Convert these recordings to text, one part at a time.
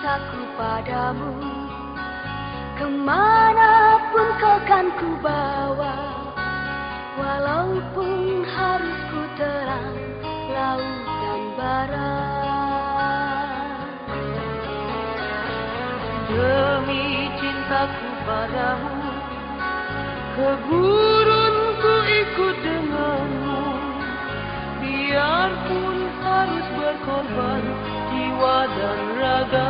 cintaku padamu. Ke mana pun kau kan ku bawa Walaupun harus ku terang laut dan barat Demi cintaku padamu Ke gurun ku ikut denganmu. Biarpun harus berkorban jiwa dan raga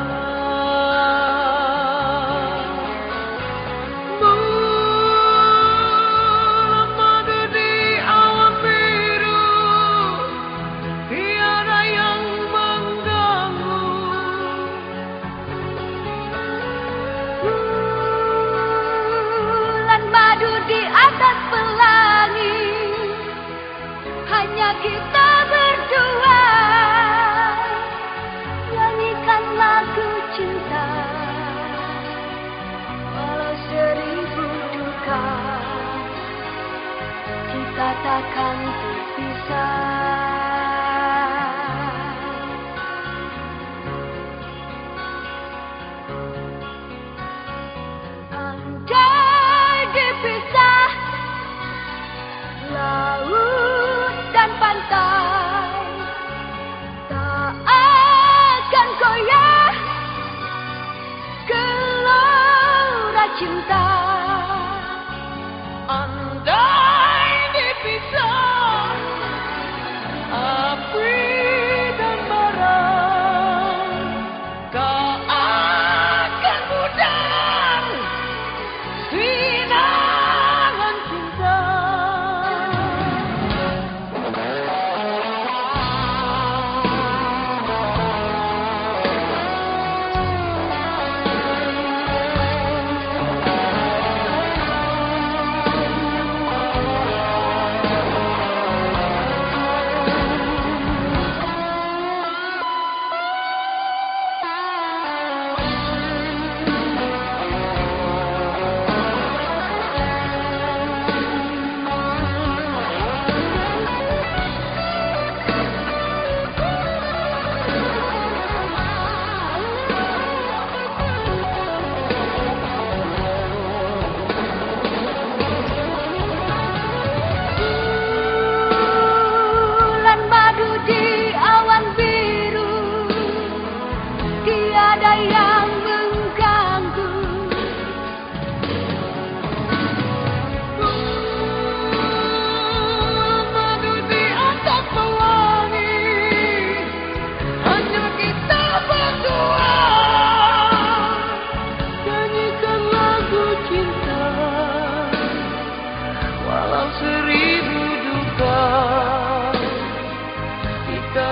Kita takkan terpisah. Andai dipisah laut dan pantai tak akan goyah gelora cinta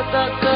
katakan